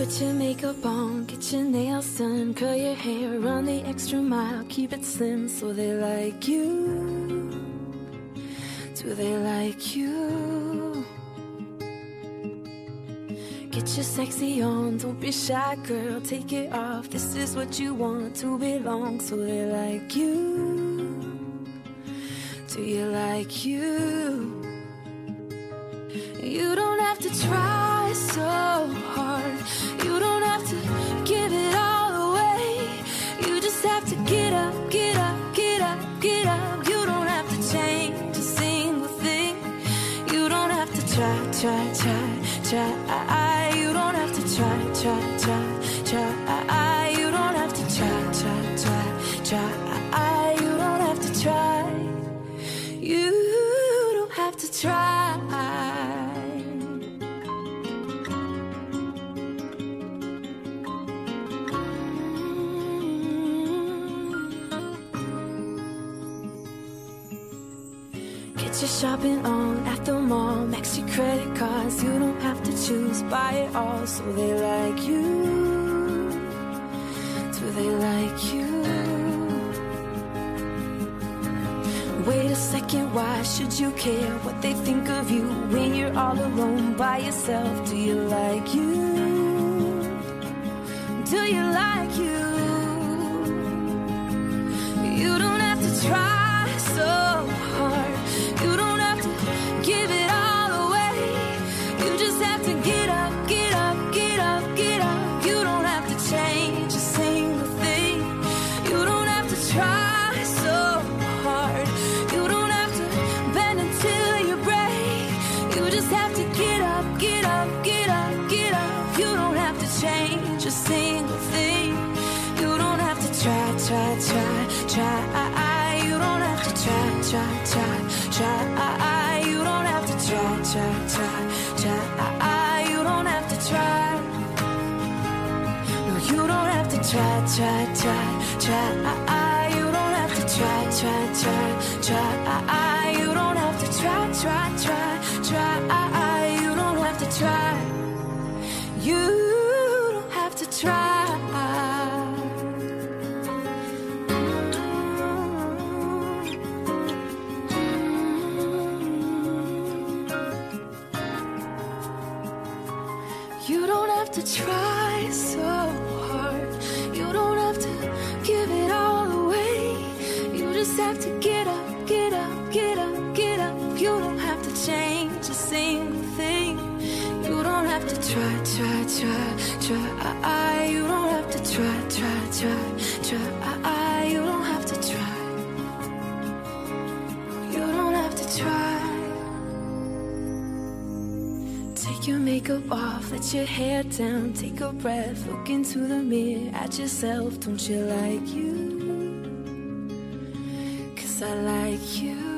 Put your makeup on, get your nails done, curl your hair, run the extra mile, keep it slim so they like you. Do they like you? Get your sexy on, don't be shy, girl, take it off. This is what you want to belong, so they like you. Do you like you? You don't have to try so try, try, try, try. You don't have to try, try. Get shopping on at the mall. Max your credit cards. You don't have to choose. Buy it all so they like you. Do they like you? Wait a second, why should you care what they think of you when you're all alone by yourself? Do you like you? Do you like you? You don't have to try get up, get up. You don't have to change a single thing. You don't have to try, try, try, try. You don't have to try, try, try, try. You don't have to try, try, try, try. You don't have to try. No, you don't have to try, try, try, try. You don't have to try, try, try, try. You don't have to try, try, try, try. You don't have to try so hard. You don't have to give it all away. You just have to get up, get up, get up, get up. You don't have to change a single thing. You don't have to try, try, try, try. i You don't have to try, try, try, try. You don't have to try. You don't have to try. Take your makeup off, let your hair down, take a breath, look into the mirror at yourself. Don't you like you? Cause I like you.